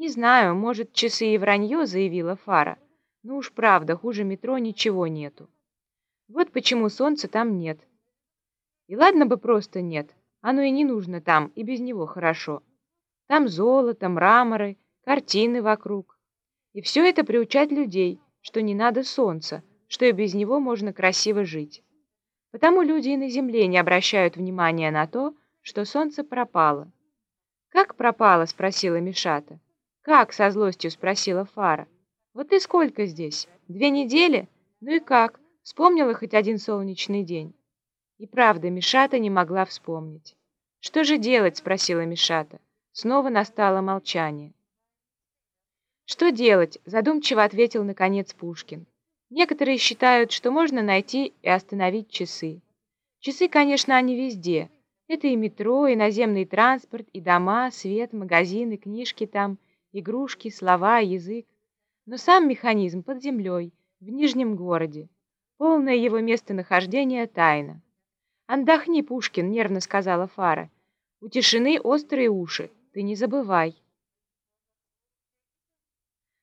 «Не знаю, может, часы и вранье», — заявила Фара. «Ну уж правда, хуже метро ничего нету. Вот почему солнца там нет. И ладно бы просто нет, оно и не нужно там, и без него хорошо. Там золото, мраморы, картины вокруг. И все это приучать людей, что не надо солнца, что и без него можно красиво жить. Потому люди и на земле не обращают внимания на то, что солнце пропало. «Как пропало?» — спросила Мишата. «Как?» — со злостью спросила Фара. «Вот ты сколько здесь? Две недели? Ну и как? Вспомнила хоть один солнечный день?» И правда, Мишата не могла вспомнить. «Что же делать?» — спросила Мишата. Снова настало молчание. «Что делать?» — задумчиво ответил, наконец, Пушкин. «Некоторые считают, что можно найти и остановить часы. Часы, конечно, они везде. Это и метро, и наземный транспорт, и дома, свет, магазины, книжки там, игрушки, слова, язык. Но сам механизм под землей, в Нижнем городе. Полное его местонахождение — тайна». «Отдохни, Пушкин», — нервно сказала Фара. «У тишины острые уши, ты не забывай».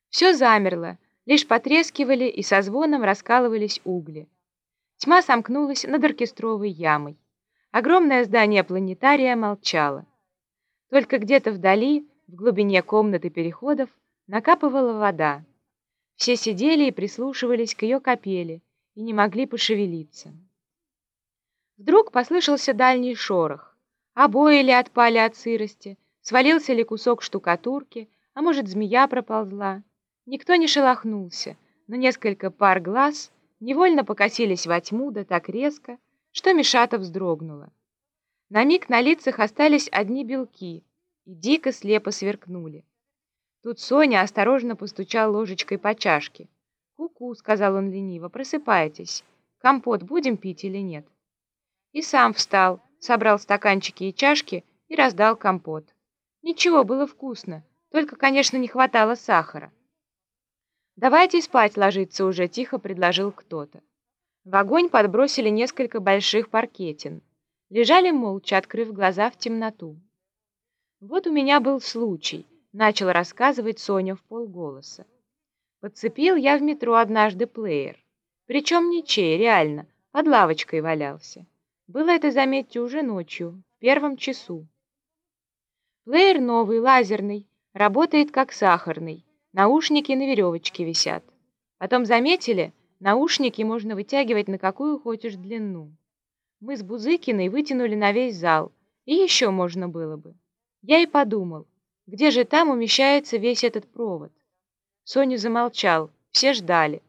Все замерло, лишь потрескивали и со звоном раскалывались угли. Тьма сомкнулась над оркестровой ямой. Огромное здание планетария молчало. Только где-то вдали, в глубине комнаты переходов, накапывала вода. Все сидели и прислушивались к ее капели и не могли пошевелиться. Вдруг послышался дальний шорох. Обои ли отпали от сырости, свалился ли кусок штукатурки, а может, змея проползла. Никто не шелохнулся, но несколько пар глаз невольно покосились во тьму, да так резко, что Мишата вздрогнула. На миг на лицах остались одни белки и дико слепо сверкнули. Тут Соня осторожно постучал ложечкой по чашке. «Ку-ку», — сказал он лениво, — «просыпайтесь. Компот будем пить или нет?» И сам встал, собрал стаканчики и чашки и раздал компот. Ничего, было вкусно, только, конечно, не хватало сахара. «Давайте спать ложиться уже», — тихо предложил кто-то. В огонь подбросили несколько больших паркетин. Лежали молча, открыв глаза в темноту. «Вот у меня был случай», — начал рассказывать Соня в полголоса. «Подцепил я в метро однажды плеер. Причем ничей, реально, под лавочкой валялся. Было это, заметьте, уже ночью, в первом часу. Плеер новый, лазерный, работает как сахарный. Наушники на веревочке висят. Потом заметили, наушники можно вытягивать на какую хочешь длину. Мы с Бузыкиной вытянули на весь зал, и еще можно было бы. Я и подумал, где же там умещается весь этот провод. Соня замолчал, все ждали.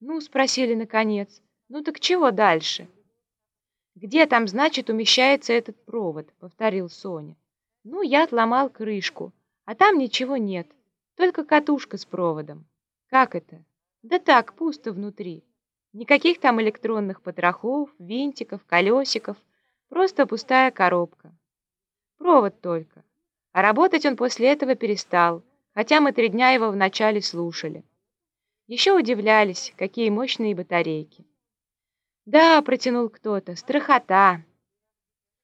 «Ну?» — спросили наконец. «Ну так чего дальше?» «Где там, значит, умещается этот провод?» — повторил Соня. «Ну, я отломал крышку, а там ничего нет». Только катушка с проводом. Как это? Да так, пусто внутри. Никаких там электронных потрохов, винтиков, колесиков. Просто пустая коробка. Провод только. А работать он после этого перестал, хотя мы три дня его вначале слушали. Еще удивлялись, какие мощные батарейки. «Да», — протянул кто-то, — «страхота».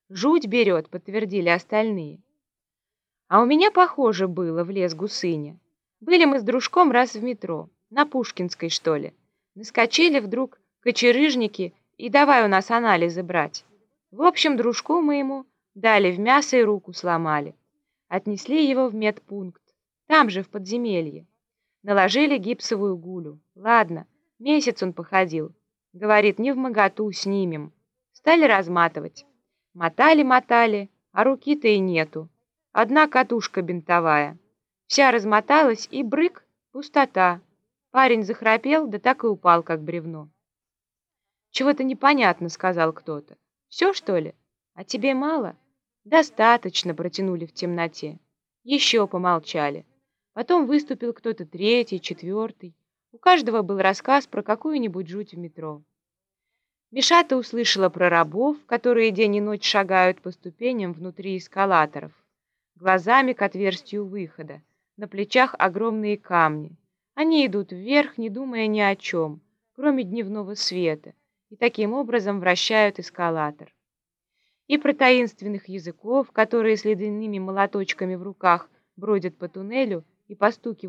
«Жуть берет», — подтвердили остальные. А у меня похоже было в лес гусыня. Были мы с дружком раз в метро, на Пушкинской, что ли. Наскочили вдруг кочерыжники и давай у нас анализы брать. В общем, дружку моему дали в мясо и руку сломали. Отнесли его в медпункт, там же, в подземелье. Наложили гипсовую гулю. Ладно, месяц он походил. Говорит, не в моготу, снимем. Стали разматывать. Мотали-мотали, а руки-то и нету. Одна катушка бинтовая. Вся размоталась, и брык, пустота. Парень захрапел, да так и упал, как бревно. «Чего-то непонятно», — сказал кто-то. «Все, что ли? А тебе мало?» «Достаточно», — протянули в темноте. Еще помолчали. Потом выступил кто-то третий, четвертый. У каждого был рассказ про какую-нибудь жуть в метро. Мишата услышала про рабов, которые день и ночь шагают по ступеням внутри эскалаторов глазами к отверстию выхода. На плечах огромные камни. Они идут вверх, не думая ни о чем, кроме дневного света, и таким образом вращают эскалатор. И про таинственных языков, которые с ледяными молоточками в руках бродят по туннелю и постукивая